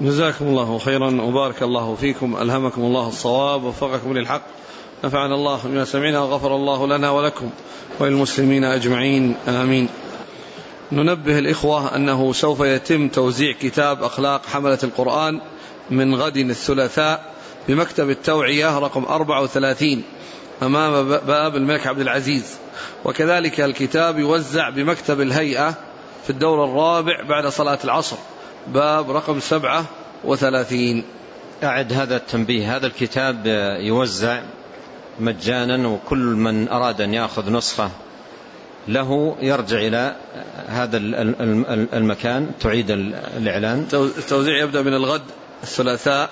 جزاكم الله خيرا وبارك الله فيكم ألهمكم الله الصواب ووفقكم للحق. نفعنا الله بما سمعنا وغفر الله لنا ولكم وللمسلمين أجمعين آمين. ننبه الإخوة أنه سوف يتم توزيع كتاب أخلاق حملة القرآن من غد الثلاثاء بمكتب التوعية رقم 34 أمام باب الملك عبد العزيز. وكذلك الكتاب يوزع بمكتب الهيئة في الدور الرابع بعد صلاة العصر. باب رقم سبعة وثلاثين. أعد هذا التنبيه. هذا الكتاب يوزع مجانا وكل من أراد أن يأخذ نسخة له يرجع إلى هذا المكان تعيد الإعلان. التوزيع يبدأ من الغد الثلاثاء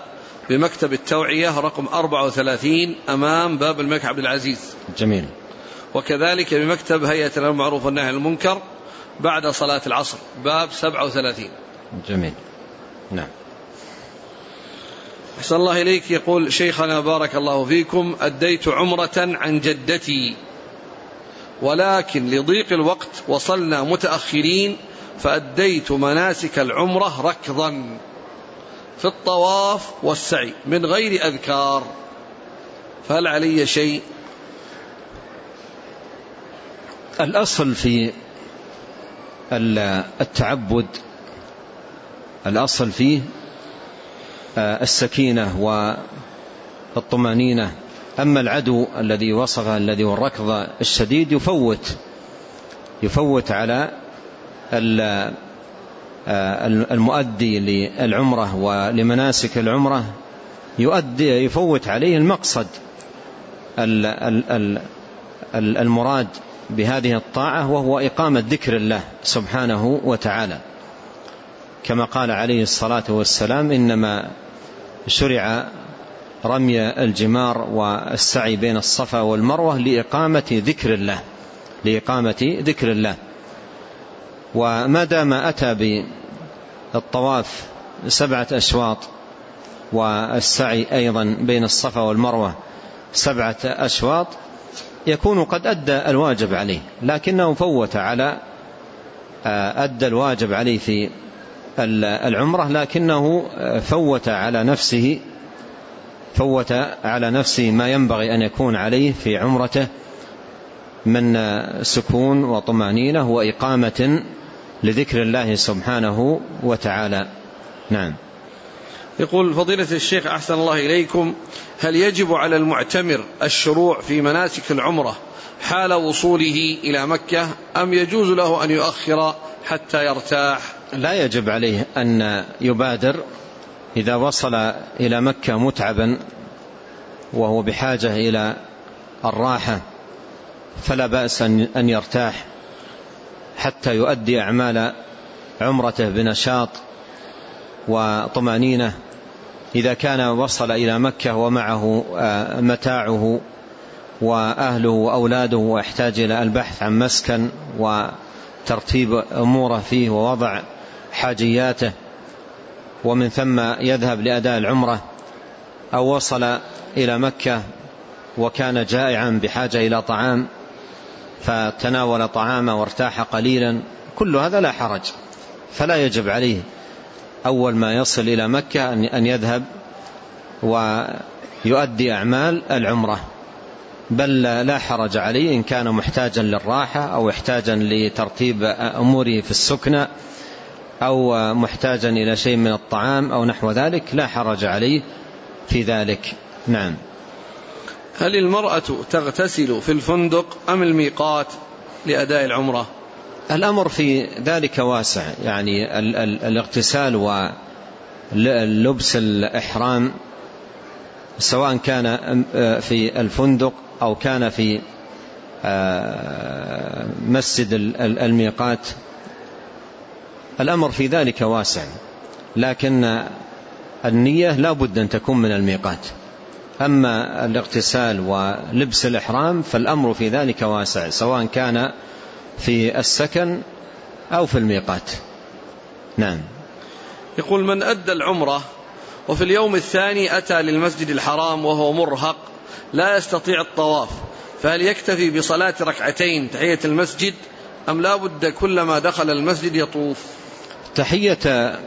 بمكتب التوعية رقم 34 أمام باب الملك عبد العزيز. جميل. وكذلك بمكتب هيئة المعروف والنهي عن المنكر بعد صلاة العصر. باب 37 جميل. نعم. أحسن الله إليك. يقول شيخنا بارك الله فيكم أديت عمرة عن جدتي ولكن لضيق الوقت وصلنا متأخرين فأديت مناسك العمرة ركضا في الطواف والسعي من غير أذكار. فهل علي شيء؟ الأصل في التعبد الأصل فيه آه، السكينة والطمأنينة. أما العدو الذي وصفه الذي هو الركض الشديد يفوت يفوت على آه، المؤدي للعمرة ولمناسك العمرة. يؤدي يفوت عليه المقصد المراد بهذه الطاعة وهو إقامة ذكر الله سبحانه وتعالى. كما قال عليه الصلاة والسلام إنما شرع رمي الجمار والسعي بين الصفا والمروة لإقامة ذكر الله لإقامة ذكر الله. وما دام أتى بالطواف سبعة أشواط والسعي أيضا بين الصفا والمروة سبعة أشواط يكون قد أدى الواجب عليه لكنه فوت على أدى الواجب عليه في العمرة لكنه فوت على نفسه فوت على نفسه ما ينبغي أن يكون عليه في عمرته من سكون وطمأنينة وإقامة لذكر الله سبحانه وتعالى. نعم. يقول فضيلة الشيخ أحسن الله إليكم هل يجب على المعتمر الشروع في مناسك العمرة حال وصوله إلى مكة أم يجوز له أن يؤخر حتى يرتاح. لا يجب عليه أن يبادر إذا وصل إلى مكة متعبا وهو بحاجة إلى الراحة فلا بأس أن يرتاح حتى يؤدي أعمال عمرته بنشاط وطمأنينة. إذا كان وصل إلى مكة ومعه آه، متاعه وأهله وأولاده ويحتاج إلى البحث عن مسكن وترتيب أموره فيه ووضع حاجياته ومن ثم يذهب لأداء العمرة أو وصل إلى مكة وكان جائعا بحاجة إلى طعام فتناول طعامه وارتاح قليلا كل هذا لا حرج فلا يجب عليه أول ما يصل إلى مكة أن يذهب ويؤدي أعمال العمرة. بل لا حرج عليه إن كان محتاجا للراحة أو محتاجا لترتيب أموره في السكنى أو محتاجا إلى شيء من الطعام أو نحو ذلك لا حرج عليه في ذلك. نعم. هل المرأة تغتسل في الفندق أم الميقات لأداء العمرة؟ الأمر في ذلك واسع يعني الاغتسال ولبس الإحرام سواء كان في الفندق أو كان في آه، مسجد الميقات. الأمر في ذلك واسع لكن النية لا بد أن تكون من الميقات. أما الاغتسال ولبس الإحرام فالأمر في ذلك واسع سواء كان في السكن أو في الميقات. نعم. يقول من أدى العمرة وفي اليوم الثاني أتى للمسجد الحرام وهو مرهق لا يستطيع الطواف فهل يكتفي بصلاة ركعتين تحية المسجد أم لا بد كلما دخل المسجد يطوف؟ تحية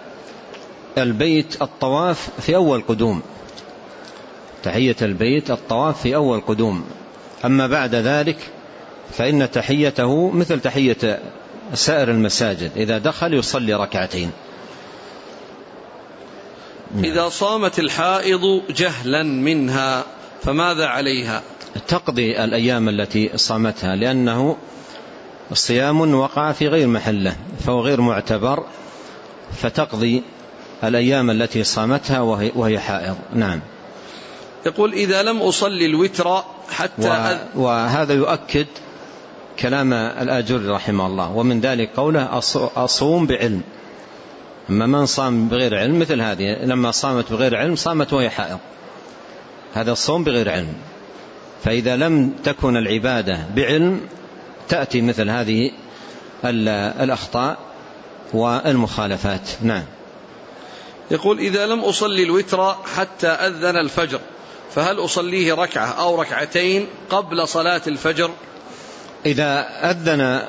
البيت الطواف في أول قدوم. تحية البيت الطواف في أول قدوم. أما بعد ذلك فإن تحيته مثل تحية سائر المساجد إذا دخل يصلي ركعتين. إذا صامت الحائض جهلا منها. فماذا عليها؟ تقضي الأيام التي صامتها لأنه صيام وقع في غير محله فهو غير معتبر فتقضي الأيام التي صامتها وهي, وهي حائض. نعم. يقول إذا لم أصلي الوتر حتى و وهذا يؤكد كلام الآجر رحمه الله ومن ذلك قوله أصوم بعلم. أما من صام بغير علم مثل هذه لما صامت بغير علم صامت وهي حائض. هذا الصوم بغير علم. فإذا لم تكن العبادة بعلم تأتي مثل هذه الأخطاء والمخالفات. نعم. يقول إذا لم أصلي الوتر حتى أذن الفجر فهل أصليه ركعة أو ركعتين قبل صلاة الفجر؟ إذا أذن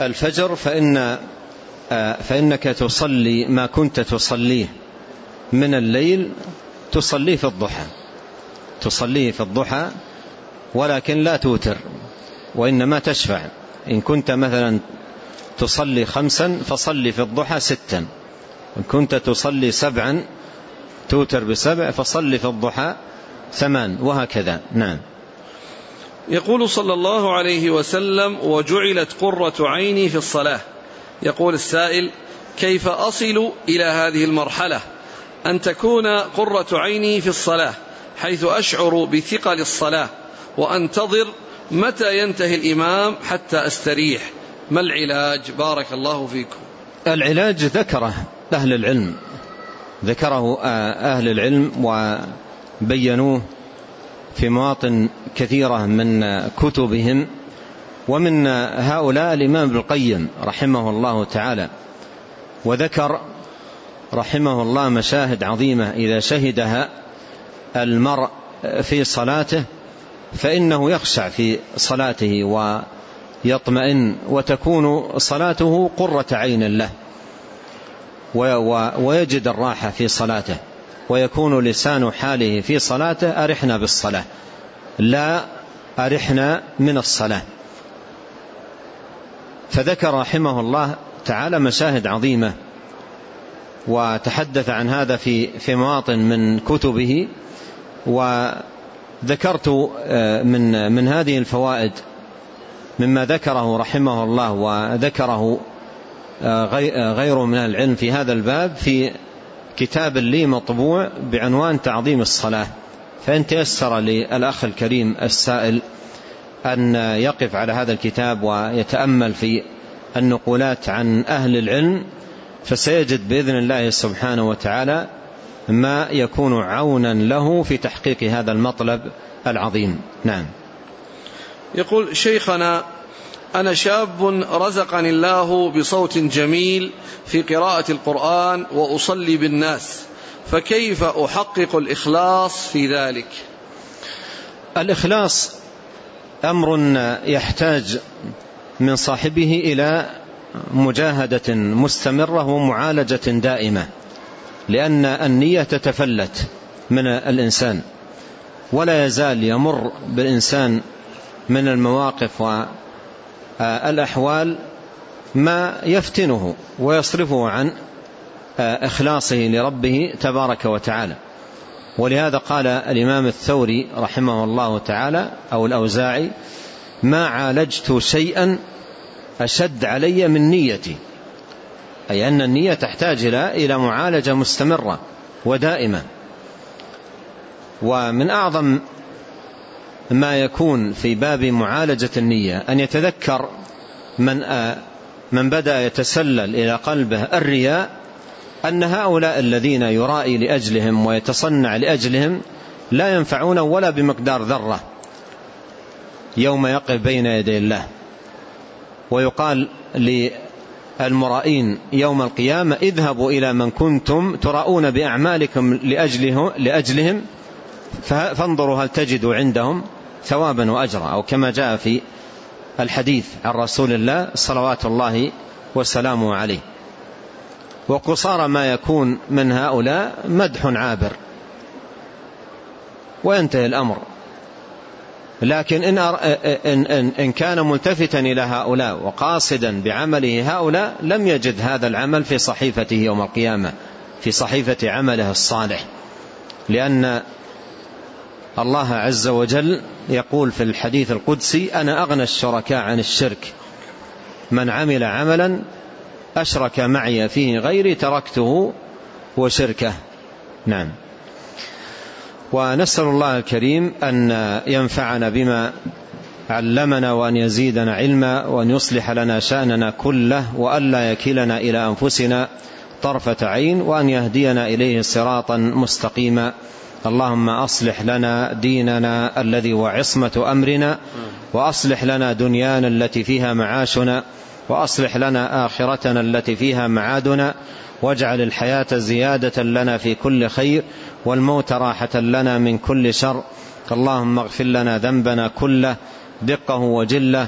الفجر فإن فإنك تصلي ما كنت تصليه من الليل تصليه في الضحى. تصليه في الضحى ولكن لا توتر وإنما تشفع. إن كنت مثلا تصلي خمسا فصلي في الضحى ستا. إن كنت تصلي سبعا توتر بسبع فصلي في الضحى ثمان وهكذا. نعم. يقول صلى الله عليه وسلم وجعلت قرة عيني في الصلاة. يقول السائل كيف أصل إلى هذه المرحلة؟ أن تكون قرة عيني في الصلاة حيث أشعر بثقل الصلاة وأنتظر متى ينتهي الإمام حتى أستريح. ما العلاج؟ بارك الله فيكم. العلاج ذكره أهل العلم. ذكره أهل العلم وبينوه في مواطن كثيرة من كتبهم ومن هؤلاء الإمام ابن القيم رحمه الله تعالى. وذكر رحمه الله مشاهد عظيمة إذا شهدها المرء في صلاته فإنه يخشع في صلاته ويطمئن وتكون صلاته قرة عين له ويجد الراحة في صلاته ويكون لسان حاله في صلاته أرحنا بالصلاة لا أرحنا من الصلاة. فذكر رحمه الله تعالى مشاهد عظيمة وتحدث عن هذا في في مواطن من كتبه وذكرت آه، من من هذه الفوائد مما ذكره رحمه الله وذكره آه، آه، غيره من العلم في هذا الباب في كتاب لي مطبوع بعنوان تعظيم الصلاة. فإن تيسر للأخ الكريم السائل أن يقف على هذا الكتاب ويتأمل في النقولات عن أهل العلم فسيجد بإذن الله سبحانه وتعالى ما يكون عونا له في تحقيق هذا المطلب العظيم. نعم. يقول شيخنا أنا شاب رزقني الله بصوت جميل في قراءة القرآن وأصلي بالناس فكيف أحقق الإخلاص في ذلك؟ الإخلاص أمر يحتاج من صاحبه إلى مجاهدة مستمرة ومعالجة دائمة لأن النية تتفلت من الإنسان ولا يزال يمر بالإنسان من المواقف والأحوال ما يفتنه ويصرفه عن إخلاصه لربه تبارك وتعالى. ولهذا قال الإمام الثوري رحمه الله تعالى أو الأوزاعي ما عالجت شيئا أشد علي من نيتي أي أن النية تحتاج إلى معالجة مستمرة ودائمة. ومن أعظم ما يكون في باب معالجة النية أن يتذكر من من بدأ يتسلل إلى قلبه الرياء أن هؤلاء الذين يرائي لأجلهم ويتصنع لأجلهم لا ينفعون ولا بمقدار ذرة يوم يقف بين يدي الله. ويقال للمرائين يوم القيامة اذهبوا إلى من كنتم تراؤون بأعمالكم لأجله لأجلهم فانظروا هل تجدوا عندهم ثوابا وأجرا أو كما جاء في الحديث عن رسول الله صلوات الله وسلامه عليه. وقصار ما يكون من هؤلاء مدح عابر. وينتهي الأمر. لكن إن, إن, إن, إن كان ملتفتا إلى هؤلاء وقاصدا بعمله هؤلاء لم يجد هذا العمل في صحيفته يوم القيامة في صحيفة عمله الصالح. لأن الله عز وجل يقول في الحديث القدسي أنا أغنى الشركاء عن الشرك. من عمل عملا أشرك معي فيه غيري تركته وشركه. نعم. ونسأل الله الكريم أن ينفعنا بما علمنا وأن يزيدنا علما وأن يصلح لنا شأننا كله وأن لا يكلنا إلى أنفسنا طرفة عين وأن يهدينا إليه صراطا مستقيما. اللهم أصلح لنا ديننا الذي هو عصمة أمرنا وأصلح لنا دنيانا التي فيها معاشنا وأصلح لنا آخرتنا التي فيها معادنا واجعل الحياة زيادة لنا في كل خير والموت راحة لنا من كل شر. اللهم اغفر لنا ذنبنا كله دقه وجله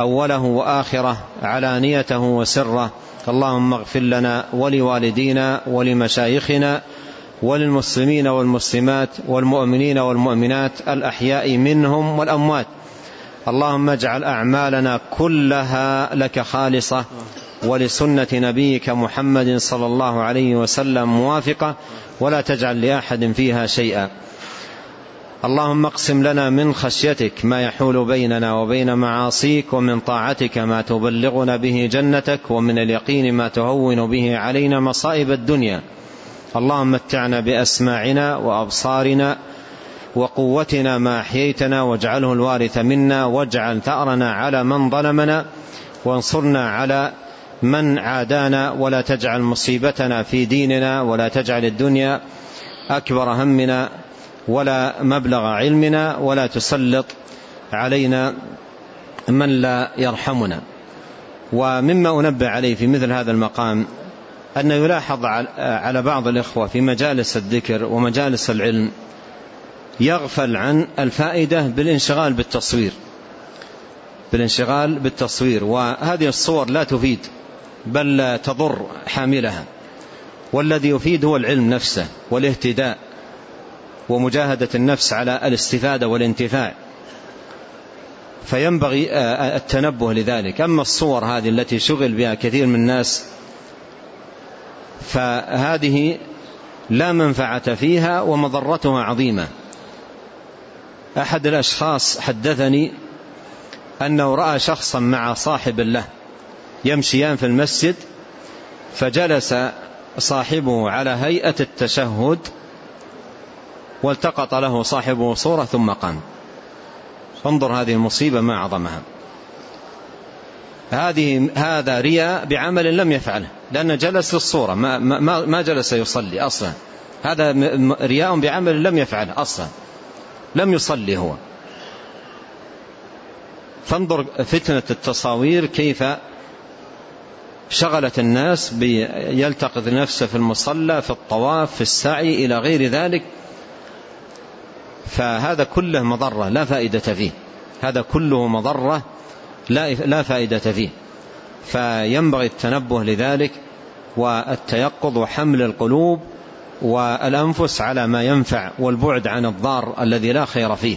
أوله وآخره علانيته وسره. اللهم اغفر لنا ولوالدينا ولمشايخنا وللمسلمين والمسلمات والمؤمنين والمؤمنات الأحياء منهم والأموات. اللهم اجعل أعمالنا كلها لك خالصة. ولسنة نبيك محمد صلى الله عليه وسلم موافقة ولا تجعل لأحد فيها شيئا. اللهم اقسم لنا من خشيتك ما يحول بيننا وبين معاصيك ومن طاعتك ما تبلغنا به جنتك ومن اليقين ما تهون به علينا مصائب الدنيا. اللهم متعنا بأسماعنا وأبصارنا وقوتنا ما أحييتنا واجعله الوارث منا واجعل ثأرنا على من ظلمنا وانصرنا على من عادانا ولا تجعل مصيبتنا في ديننا ولا تجعل الدنيا أكبر همنا ولا مبلغ علمنا ولا تسلط علينا من لا يرحمنا. ومما أنبه عليه في مثل هذا المقام أن يلاحظ على بعض الإخوة في مجالس الذكر ومجالس العلم يغفل عن الفائدة بالانشغال بالتصوير. بالانشغال بالتصوير. وهذه الصور لا تفيد. بل تضر حاملها. والذي يفيد هو العلم نفسه والاهتداء ومجاهدة النفس على الاستفادة والانتفاع. فينبغي التنبه لذلك. أما الصور هذه التي شغل بها كثير من الناس فهذه لا منفعة فيها ومضرتها عظيمة. أحد الأشخاص حدثني أنه رأى شخصا مع صاحب له. يمشيان في المسجد فجلس صاحبه على هيئة التشهد والتقط له صاحبه صورة ثم قام. انظر هذه المصيبة ما أعظمها. هذه هذا رياء بعمل لم يفعله لأنه جلس للصورة ما, ما, ما جلس يصلي أصلا. هذا رياء بعمل لم يفعله أصلا لم يصلي هو. فانظر فتنة التصاوير كيف شغلت الناس بيلتقط نفسه في المصلى في الطواف في السعي إلى غير ذلك. فهذا كله مضرة لا فائدة فيه. هذا كله مضرة لا, فائدة فيه. فينبغي التنبه لذلك والتيقظ وحمل القلوب والأنفس على ما ينفع والبعد عن الضار الذي لا خير فيه.